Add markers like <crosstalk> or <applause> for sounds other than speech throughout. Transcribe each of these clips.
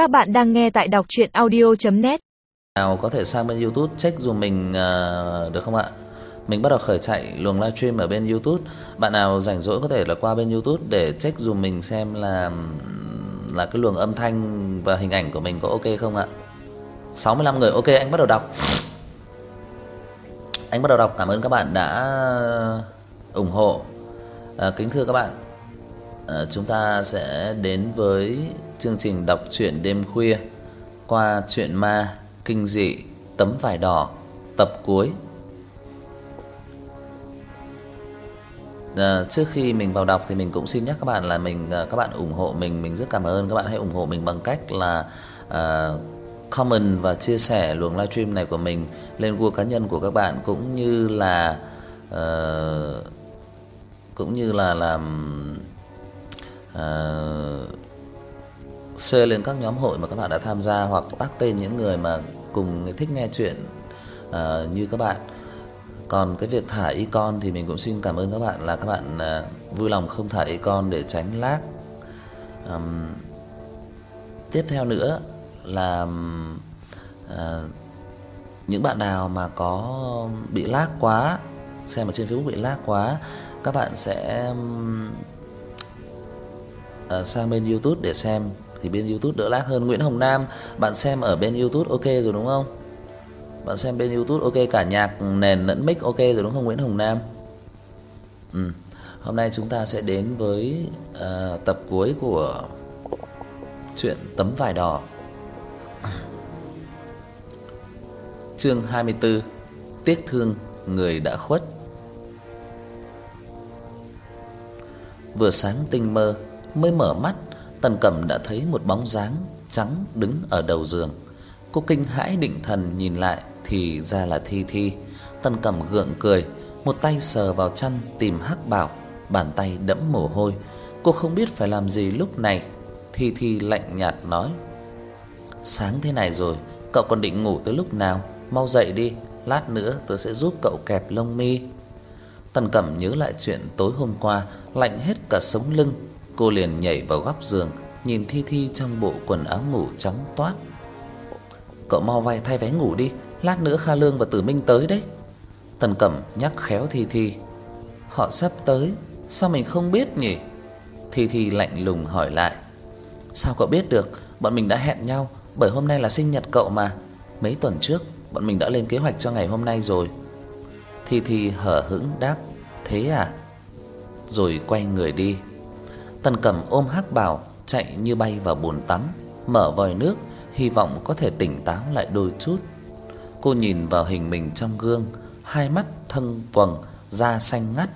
Các bạn đang nghe tại đọc audio net nào có thể sang bên YouTube check dùm mình uh, được không ạ? Mình bắt đầu khởi chạy luồng livestream ở bên YouTube. Bạn nào rảnh rỗi có thể là qua bên YouTube để check dùm mình xem là là cái luồng âm thanh và hình ảnh của mình có ok không ạ? 65 người. Ok, anh bắt đầu đọc. Anh bắt đầu đọc. Cảm ơn các bạn đã ủng hộ. À, kính thưa các bạn, à, chúng ta sẽ đến với chương trình đọc truyện đêm khuya qua truyện ma kinh dị tấm vải đỏ tập cuối. À, trước khi mình vào đọc thì mình cũng xin nhắc các bạn là mình ờ, các bạn ủng hộ mình, mình rất cảm ơn các bạn hãy ủng hộ mình bằng cách là à, comment và chia sẻ luồng livestream này của mình lên Google cá nhân của các bạn cũng như là uh, cũng như là làm Ờ, uh, share lên các nhóm hội mà các bạn đã tham gia hoặc tag tên những người mà cùng thích nghe chuyện uh, như các bạn. Còn cái việc thả icon thì mình cũng xin cảm ơn các bạn là các bạn uh, vui lòng không thả icon để tránh lag. Um, tiếp theo nữa là uh, những bạn nào mà có bị lag quá, xem ở trên Facebook bị lag quá, các bạn sẽ uh, sang bên YouTube để xem thì bên YouTube đỡ lag hơn. Nguyễn Hồng Nam, bạn xem ở bên YouTube ok rồi đúng không? Bạn xem bên YouTube ok cả nhạc nền lẫn mic ok rồi đúng không Nguyễn Hồng Nam? Ừ. Hôm nay chúng ta sẽ đến với uh, tập cuối của truyện Tấm vải đỏ. <clears throat> Chương 24: Tiếc thương người đã khuất. Vừa sáng tinh mơ, mới mở mắt, Tần Cẩm đã thấy một bóng dáng trắng đứng ở đầu giường. Cô kinh hãi định thần nhìn lại thì ra là Thi Thi. Tần Cẩm gượng cười, một tay sờ vào chăn tìm Hắc Bảo, bàn tay đẫm mồ hôi. Cô không biết phải làm gì lúc này. Thi Thi lạnh nhạt nói: "Sáng thế này rồi, cậu còn định ngủ tới lúc nào? Mau dậy đi, lát nữa tớ sẽ giúp cậu kẹp lông mi." Tần Cẩm nhớ lại chuyện tối hôm qua, lạnh hết cả sống lưng, cô liền nhảy vào góc giường, nhìn Thi Thi trong bộ quần áo ngủ trắng toát. "Cậu mau vai thay váy ngủ đi, lát nữa Kha Lương và Tử Minh tới đấy." Tần Cẩm nhắc khéo Thi Thi. "Họ sắp tới, sao mình không biết nhỉ?" Thi Thi lạnh lùng hỏi lại. "Sao cậu biết được? Bọn mình đã hẹn nhau, bởi hôm nay là sinh nhật cậu mà. Mấy tuần trước bọn mình đã lên kế hoạch cho ngày hôm nay rồi." Thi Thi hờ hững đáp, "Thế à?" Rồi quay người đi. Tần Cẩm ôm Hắc Bảo chạy như bay vào bồn tắm, mở vòi nước, hy vọng có thể tỉnh táo lại đôi chút. Cô nhìn vào hình mình trong gương, hai mắt thâm quầng, da xanh ngắt,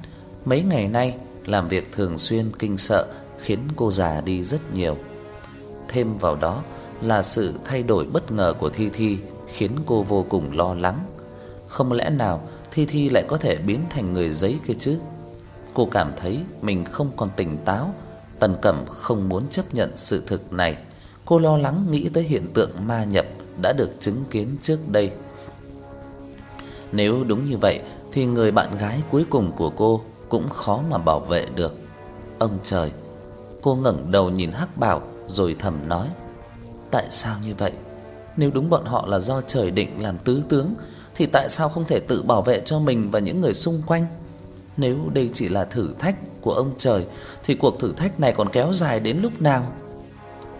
mấy ngày nay làm việc thường xuyên kinh sợ khiến cô già đi rất nhiều. Thêm vào đó là sự thay đổi bất ngờ của Thi Thi khiến cô vô cùng lo lắng. Không lẽ nào Thi Thi lại có thể biến thành người giấy kia chứ? Cô cảm thấy mình không còn tỉnh táo, Tần Cẩm không muốn chấp nhận sự thực này. Cô lo lắng nghĩ tới hiện tượng ma nhập đã được chứng kiến trước đây. Nếu đúng như vậy, thì người bạn gái cuối cùng của cô cũng khó mà bảo vệ được. Ông trời. Cô ngẩng đầu nhìn Hắc Bảo rồi thầm nói: Tại sao như vậy? Nếu đúng bọn họ là do trời định làm tứ tướng, thì tại sao không thể tự bảo vệ cho mình và những người xung quanh? Nếu đây chỉ là thử thách của ông trời thì cuộc thử thách này còn kéo dài đến lúc nào?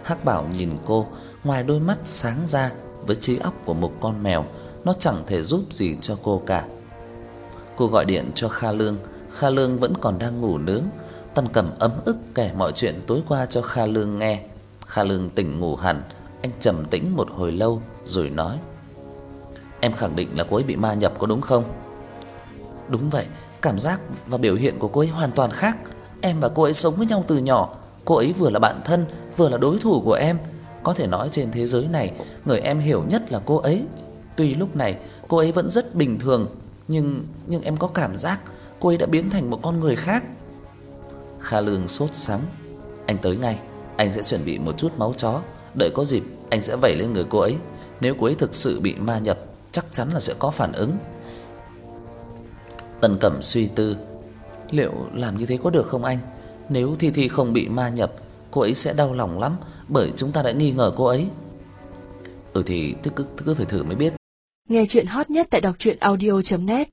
Hắc Bảo nhìn cô, ngoài đôi mắt sáng ra với trí óc của một con mèo, nó chẳng thể giúp gì cho cô cả. Cô gọi điện cho Kha Lương, Kha Lương vẫn còn đang ngủ nướng. Tần Cẩm ấm ức kể mọi chuyện tối qua cho Kha Lương nghe. Kha Lương tỉnh ngủ hẳn, anh trầm tĩnh một hồi lâu rồi nói: "Em khẳng định là cô ấy bị ma nhập có đúng không?" "Đúng vậy, cảm giác và biểu hiện của cô ấy hoàn toàn khác. Em và cô ấy sống với nhau từ nhỏ, cô ấy vừa là bạn thân, vừa là đối thủ của em. Có thể nói trên thế giới này, người em hiểu nhất là cô ấy. Tuy lúc này cô ấy vẫn rất bình thường, nhưng nhưng em có cảm giác cô ấy đã biến thành một con người khác." Kha Lương sốt sắng, "Anh tới ngay, anh sẽ chuẩn bị một chút máu chó, đợi có dịp anh sẽ vẩy lên người cô ấy. Nếu cô ấy thực sự bị ma nhập, chắc chắn là sẽ có phản ứng." Tần Cẩm suy tư, liệu làm như thế có được không anh? Nếu Thi Thi không bị ma nhập, cô ấy sẽ đau lòng lắm, bởi chúng ta đã nghi ngờ cô ấy. Ừ thì cứ cứ, cứ phải thử mới biết. Nghe chuyện hot nhất tại đọc truyện audio net